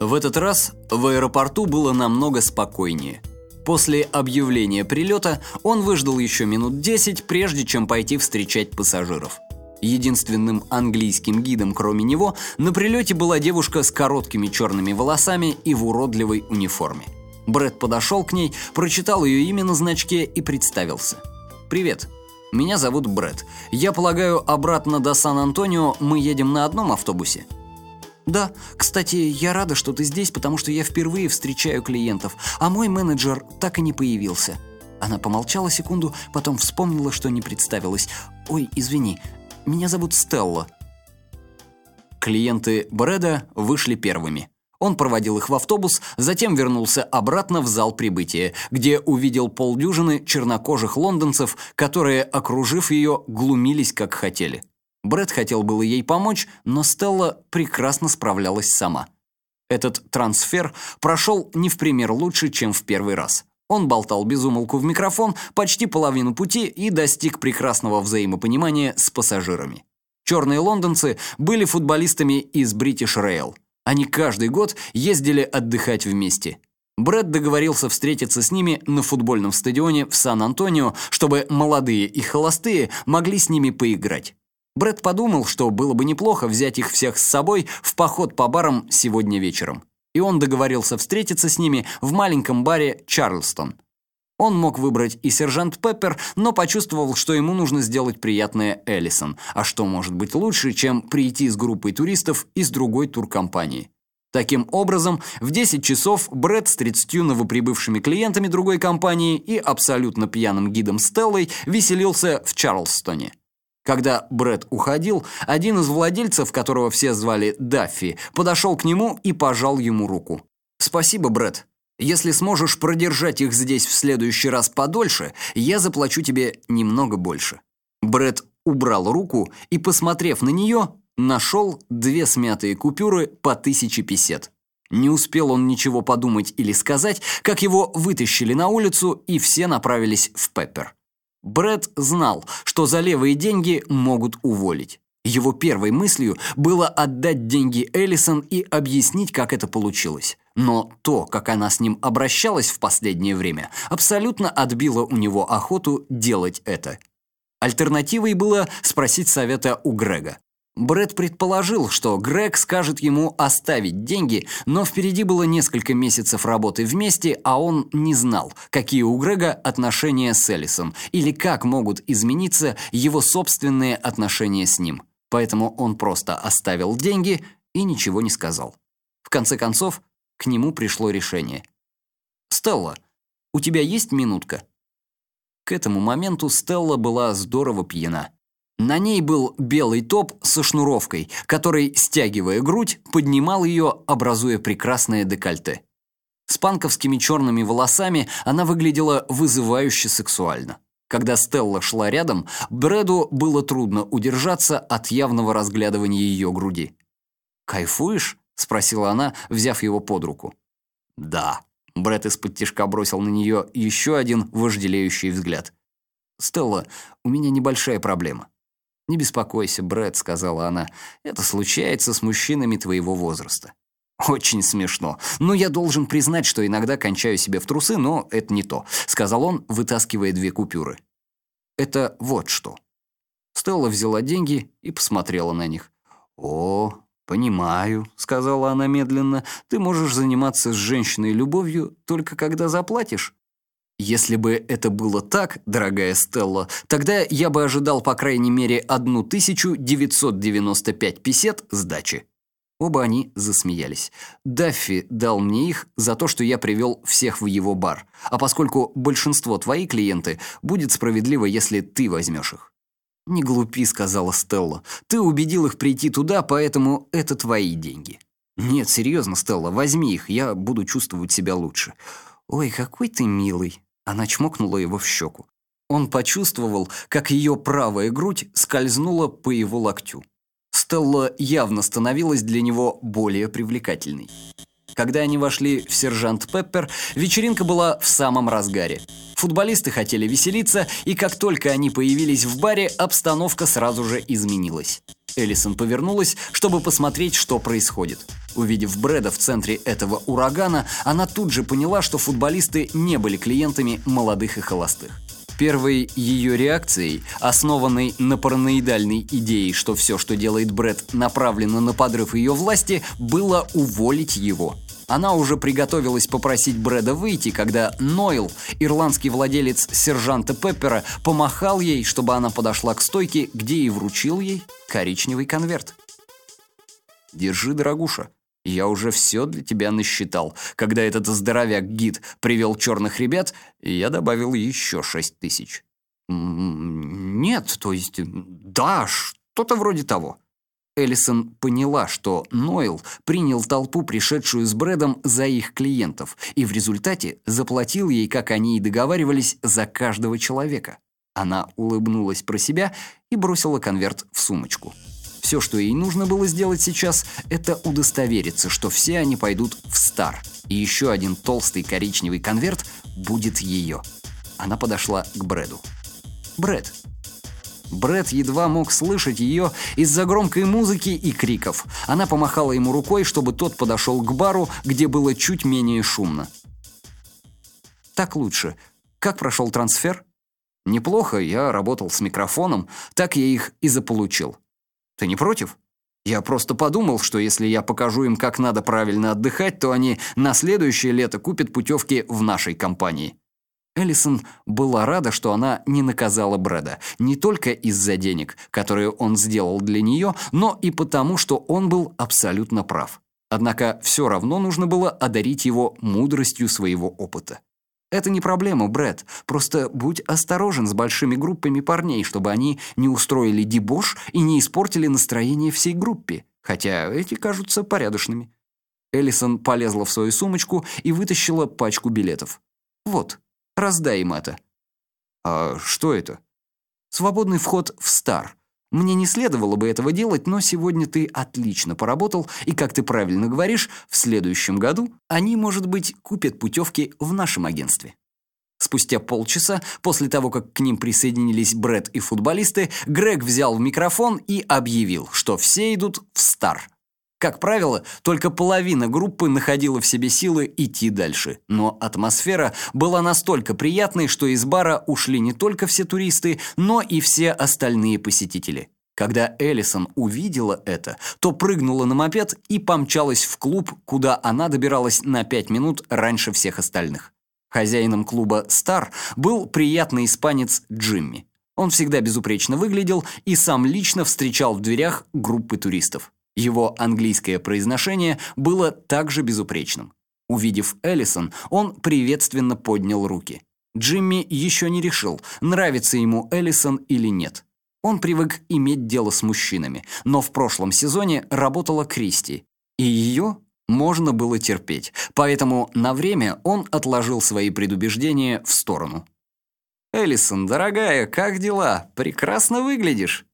В этот раз в аэропорту было намного спокойнее. После объявления прилета он выждал еще минут 10, прежде чем пойти встречать пассажиров. Единственным английским гидом, кроме него, на прилете была девушка с короткими черными волосами и в уродливой униформе. Брэд подошел к ней, прочитал ее имя на значке и представился. «Привет, меня зовут Брэд. Я полагаю, обратно до Сан-Антонио мы едем на одном автобусе?» «Да, кстати, я рада, что ты здесь, потому что я впервые встречаю клиентов, а мой менеджер так и не появился». Она помолчала секунду, потом вспомнила, что не представилась. «Ой, извини, меня зовут Стелла». Клиенты Брэда вышли первыми. Он проводил их в автобус, затем вернулся обратно в зал прибытия, где увидел полдюжины чернокожих лондонцев, которые, окружив ее, глумились как хотели. Брэд хотел было ей помочь, но Стелла прекрасно справлялась сама. Этот трансфер прошел не в пример лучше, чем в первый раз. Он болтал без умолку в микрофон почти половину пути и достиг прекрасного взаимопонимания с пассажирами. Черные лондонцы были футболистами из British Rail. Они каждый год ездили отдыхать вместе. Брэд договорился встретиться с ними на футбольном стадионе в Сан-Антонио, чтобы молодые и холостые могли с ними поиграть. Брэд подумал, что было бы неплохо взять их всех с собой в поход по барам сегодня вечером. И он договорился встретиться с ними в маленьком баре «Чарльстон». Он мог выбрать и сержант Пеппер, но почувствовал, что ему нужно сделать приятное Эллисон. А что может быть лучше, чем прийти с группой туристов из другой туркомпании? Таким образом, в 10 часов Брэд с 30 новоприбывшими клиентами другой компании и абсолютно пьяным гидом Стеллой веселился в Чарльстоне. Когда Брэд уходил, один из владельцев, которого все звали Даффи, подошел к нему и пожал ему руку. «Спасибо, Брэд. Если сможешь продержать их здесь в следующий раз подольше, я заплачу тебе немного больше». Брэд убрал руку и, посмотрев на нее, нашел две смятые купюры по тысяче песет. Не успел он ничего подумать или сказать, как его вытащили на улицу, и все направились в Пеппер. Брэд знал, что за левые деньги могут уволить. Его первой мыслью было отдать деньги Эллисон и объяснить, как это получилось. Но то, как она с ним обращалась в последнее время, абсолютно отбило у него охоту делать это. Альтернативой было спросить совета у Грега. Брэд предположил, что Грег скажет ему оставить деньги, но впереди было несколько месяцев работы вместе, а он не знал, какие у Грега отношения с Эллисон или как могут измениться его собственные отношения с ним. Поэтому он просто оставил деньги и ничего не сказал. В конце концов, к нему пришло решение. «Стелла, у тебя есть минутка?» К этому моменту Стелла была здорово пьяна. На ней был белый топ со шнуровкой, который, стягивая грудь, поднимал ее, образуя прекрасное декольте. С панковскими черными волосами она выглядела вызывающе сексуально. Когда Стелла шла рядом, Брэду было трудно удержаться от явного разглядывания ее груди. «Кайфуешь?» — спросила она, взяв его под руку. «Да». Брэд из-под тишка бросил на нее еще один вожделеющий взгляд. «Стелла, у меня небольшая проблема. «Не беспокойся, Брэд», — сказала она. «Это случается с мужчинами твоего возраста». «Очень смешно. Но я должен признать, что иногда кончаю себе в трусы, но это не то», — сказал он, вытаскивая две купюры. «Это вот что». Стелла взяла деньги и посмотрела на них. «О, понимаю», — сказала она медленно. «Ты можешь заниматься с женщиной любовью только когда заплатишь». Если бы это было так, дорогая Стелла, тогда я бы ожидал по крайней мере 1995 песет сдачи. Оба они засмеялись. Даффи дал мне их за то, что я привел всех в его бар. А поскольку большинство твои клиенты, будет справедливо, если ты возьмешь их. «Не глупи», — сказала Стелла. «Ты убедил их прийти туда, поэтому это твои деньги». «Нет, серьезно, Стелла, возьми их, я буду чувствовать себя лучше». «Ой, какой ты милый», она чмокнула его в щеку. Он почувствовал, как ее правая грудь скользнула по его локтю. Стелла явно становилась для него более привлекательной. Когда они вошли в «Сержант Пеппер», вечеринка была в самом разгаре. Футболисты хотели веселиться, и как только они появились в баре, обстановка сразу же изменилась. Эллисон повернулась, чтобы посмотреть, что происходит. Увидев Брэда в центре этого урагана, она тут же поняла, что футболисты не были клиентами молодых и холостых. Первой ее реакцией, основанной на параноидальной идее, что все, что делает Брэд, направлено на подрыв ее власти, было уволить его. Она уже приготовилась попросить Брэда выйти, когда Нойл, ирландский владелец сержанта Пеппера, помахал ей, чтобы она подошла к стойке, где и вручил ей коричневый конверт. «Держи, дорогуша, я уже все для тебя насчитал. Когда этот здоровяк-гид привел черных ребят, я добавил еще шесть тысяч». «Нет, то есть, да, что-то вроде того». Эллисон поняла, что Нойл принял толпу, пришедшую с Брэдом, за их клиентов, и в результате заплатил ей, как они и договаривались, за каждого человека. Она улыбнулась про себя и бросила конверт в сумочку. Все, что ей нужно было сделать сейчас, это удостовериться, что все они пойдут в Стар, и еще один толстый коричневый конверт будет ее. Она подошла к Брэду. «Брэд, Бред едва мог слышать ее из-за громкой музыки и криков. Она помахала ему рукой, чтобы тот подошел к бару, где было чуть менее шумно. «Так лучше. Как прошел трансфер?» «Неплохо, я работал с микрофоном, так я их и заполучил». «Ты не против?» Я просто подумал, что если я покажу им, как надо правильно отдыхать, то они на следующее лето купят путевки в нашей компании. Эллисон была рада, что она не наказала Брэда, не только из-за денег, которые он сделал для нее, но и потому, что он был абсолютно прав. Однако все равно нужно было одарить его мудростью своего опыта. Это не проблема, Брэд. Просто будь осторожен с большими группами парней, чтобы они не устроили дебош и не испортили настроение всей группе, хотя эти кажутся порядочными. Эллисон полезла в свою сумочку и вытащила пачку билетов. Вот, Раздай им это». «А что это?» «Свободный вход в Стар. Мне не следовало бы этого делать, но сегодня ты отлично поработал, и, как ты правильно говоришь, в следующем году они, может быть, купят путевки в нашем агентстве». Спустя полчаса, после того, как к ним присоединились Брэд и футболисты, Грег взял микрофон и объявил, что все идут в Стар. Как правило, только половина группы находила в себе силы идти дальше. Но атмосфера была настолько приятной, что из бара ушли не только все туристы, но и все остальные посетители. Когда Эллисон увидела это, то прыгнула на мопед и помчалась в клуб, куда она добиралась на пять минут раньше всех остальных. Хозяином клуба «Стар» был приятный испанец Джимми. Он всегда безупречно выглядел и сам лично встречал в дверях группы туристов. Его английское произношение было также безупречным. Увидев Эллисон, он приветственно поднял руки. Джимми еще не решил, нравится ему Эллисон или нет. Он привык иметь дело с мужчинами, но в прошлом сезоне работала Кристи, и ее можно было терпеть, поэтому на время он отложил свои предубеждения в сторону. «Эллисон, дорогая, как дела? Прекрасно выглядишь!»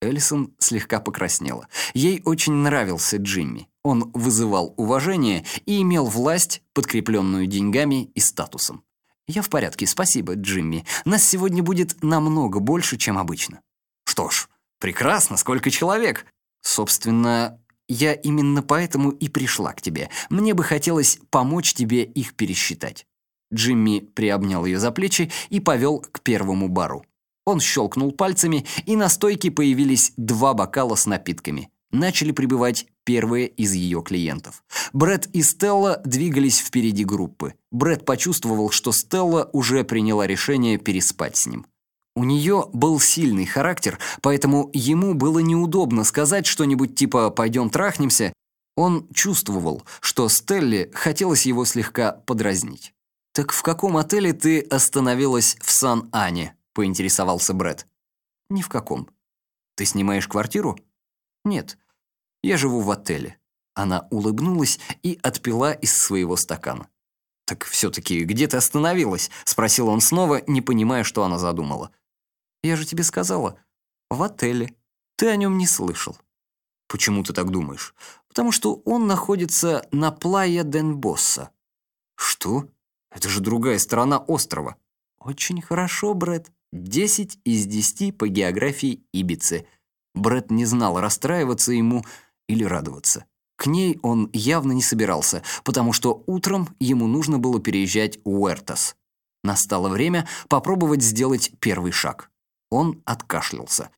Эллисон слегка покраснела. Ей очень нравился Джимми. Он вызывал уважение и имел власть, подкрепленную деньгами и статусом. «Я в порядке, спасибо, Джимми. Нас сегодня будет намного больше, чем обычно». «Что ж, прекрасно, сколько человек?» «Собственно, я именно поэтому и пришла к тебе. Мне бы хотелось помочь тебе их пересчитать». Джимми приобнял ее за плечи и повел к первому бару. Он щелкнул пальцами, и на стойке появились два бокала с напитками. Начали прибывать первые из ее клиентов. Брэд и Стелла двигались впереди группы. Брэд почувствовал, что Стелла уже приняла решение переспать с ним. У нее был сильный характер, поэтому ему было неудобно сказать что-нибудь типа «пойдем трахнемся». Он чувствовал, что Стелле хотелось его слегка подразнить. «Так в каком отеле ты остановилась в Сан-Ане?» — поинтересовался Брэд. «Ни в каком. Ты снимаешь квартиру?» «Нет. Я живу в отеле». Она улыбнулась и отпила из своего стакана. «Так все-таки где ты остановилась?» — спросил он снова, не понимая, что она задумала. «Я же тебе сказала. В отеле. Ты о нем не слышал». «Почему ты так думаешь?» «Потому что он находится на Плая Ден Босса». «Что? Это же другая сторона острова». «Очень хорошо, Брэд. Десять из десяти по географии Ибицы. Брэд не знал, расстраиваться ему или радоваться. К ней он явно не собирался, потому что утром ему нужно было переезжать в Уэртас. Настало время попробовать сделать первый шаг. Он откашлялся.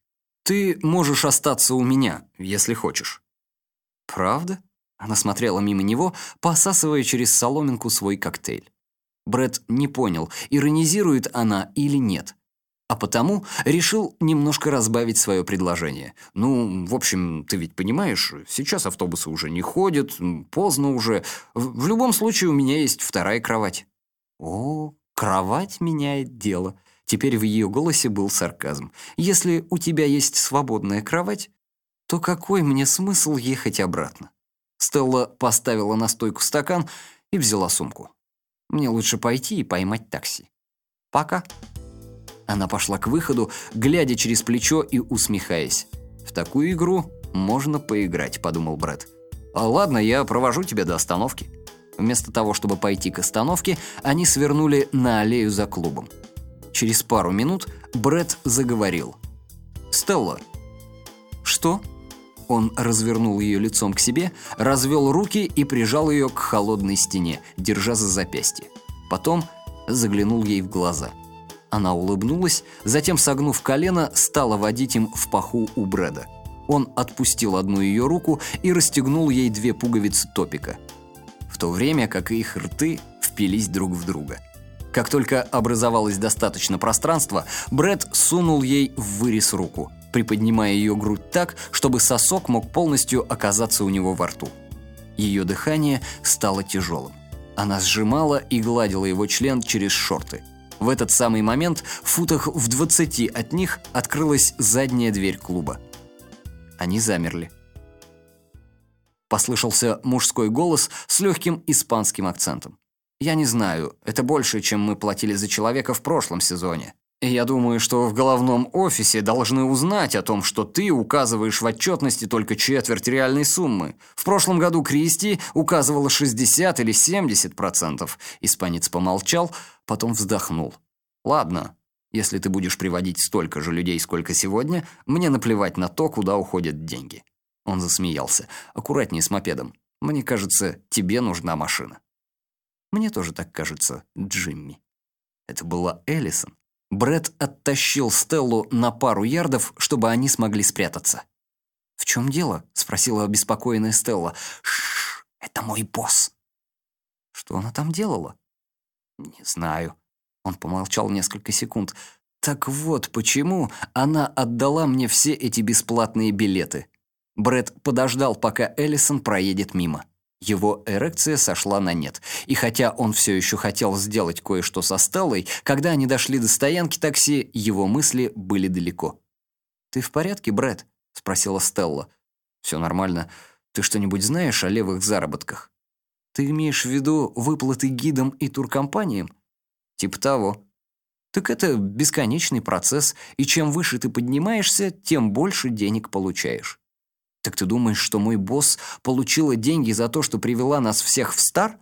«Ты можешь остаться у меня, если хочешь». «Правда?» Она смотрела мимо него, посасывая через соломинку свой коктейль. Брэд не понял, иронизирует она или нет. А потому решил немножко разбавить свое предложение. «Ну, в общем, ты ведь понимаешь, сейчас автобусы уже не ходят, поздно уже. В, в любом случае у меня есть вторая кровать». «О, кровать меняет дело». Теперь в ее голосе был сарказм. «Если у тебя есть свободная кровать, то какой мне смысл ехать обратно?» Стелла поставила на стойку стакан и взяла сумку. «Мне лучше пойти и поймать такси. Пока». Она пошла к выходу, глядя через плечо и усмехаясь. «В такую игру можно поиграть», — подумал Брэд. «А ладно, я провожу тебя до остановки». Вместо того, чтобы пойти к остановке, они свернули на аллею за клубом. Через пару минут Бред заговорил. «Стелла». «Что?» Он развернул ее лицом к себе, развел руки и прижал ее к холодной стене, держа за запястье. Потом заглянул ей в глаза. Она улыбнулась, затем, согнув колено, стала водить им в паху у Брэда. Он отпустил одну ее руку и расстегнул ей две пуговицы топика. В то время как их рты впились друг в друга – как только образовалось достаточно пространства, Бред сунул ей в вырез руку, приподнимая ее грудь так, чтобы сосок мог полностью оказаться у него во рту. Ее дыхание стало тяжелым. Она сжимала и гладила его член через шорты. В этот самый момент, в футах в двадцати от них, открылась задняя дверь клуба. Они замерли. Послышался мужской голос с легким испанским акцентом. Я не знаю, это больше, чем мы платили за человека в прошлом сезоне. Я думаю, что в головном офисе должны узнать о том, что ты указываешь в отчетности только четверть реальной суммы. В прошлом году Кристи указывала 60 или 70 процентов. Испанец помолчал, потом вздохнул. Ладно, если ты будешь приводить столько же людей, сколько сегодня, мне наплевать на то, куда уходят деньги. Он засмеялся. Аккуратнее с мопедом. Мне кажется, тебе нужна машина. Мне тоже так кажется, Джимми. Это была Эллисон. Бред оттащил Стеллу на пару ярдов, чтобы они смогли спрятаться. «В чем дело?» — спросила обеспокоенная Стелла. «Шш, это мой босс». «Что она там делала?» «Не знаю». Он помолчал несколько секунд. «Так вот, почему она отдала мне все эти бесплатные билеты?» Бред подождал, пока Эллисон проедет мимо. Его эрекция сошла на нет. И хотя он все еще хотел сделать кое-что со Стеллой, когда они дошли до стоянки такси, его мысли были далеко. «Ты в порядке, Брэд?» — спросила Стелла. «Все нормально. Ты что-нибудь знаешь о левых заработках?» «Ты имеешь в виду выплаты гидам и туркомпаниям?» «Типа того». «Так это бесконечный процесс, и чем выше ты поднимаешься, тем больше денег получаешь». «Так ты думаешь, что мой босс получила деньги за то, что привела нас всех в Стар?»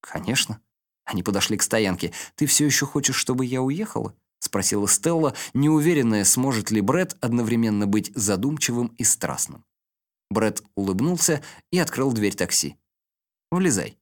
«Конечно». Они подошли к стоянке. «Ты все еще хочешь, чтобы я уехала?» — спросила Стелла, неуверенная, сможет ли Бред одновременно быть задумчивым и страстным. Бред улыбнулся и открыл дверь такси. «Влезай».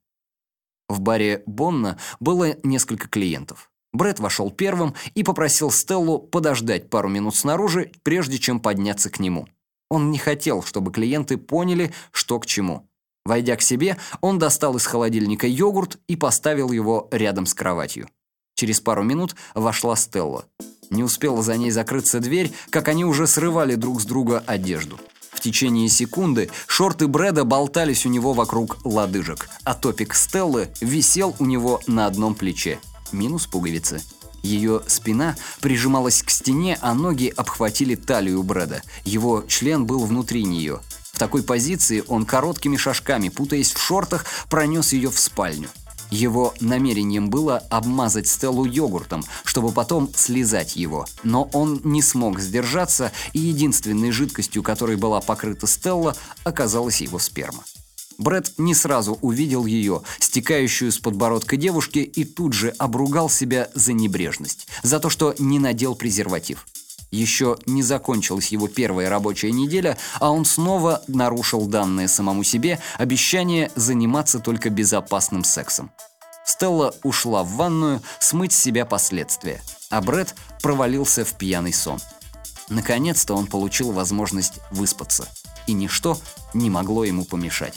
В баре Бонна было несколько клиентов. Бред вошел первым и попросил Стеллу подождать пару минут снаружи, прежде чем подняться к нему. Он не хотел, чтобы клиенты поняли, что к чему. Войдя к себе, он достал из холодильника йогурт и поставил его рядом с кроватью. Через пару минут вошла Стелла. Не успела за ней закрыться дверь, как они уже срывали друг с друга одежду. В течение секунды шорты Брэда болтались у него вокруг лодыжек, а топик Стеллы висел у него на одном плече. Минус пуговицы. Ее спина прижималась к стене, а ноги обхватили талию Брэда. Его член был внутри нее. В такой позиции он короткими шажками, путаясь в шортах, пронес ее в спальню. Его намерением было обмазать Стеллу йогуртом, чтобы потом слезать его. Но он не смог сдержаться, и единственной жидкостью, которой была покрыта Стелла, оказалась его сперма. Бред не сразу увидел ее, стекающую с подбородка девушки, и тут же обругал себя за небрежность, за то, что не надел презерватив. Еще не закончилась его первая рабочая неделя, а он снова нарушил данное самому себе обещание заниматься только безопасным сексом. Стелла ушла в ванную смыть с себя последствия, а Бред провалился в пьяный сон. Наконец-то он получил возможность выспаться, и ничто не могло ему помешать.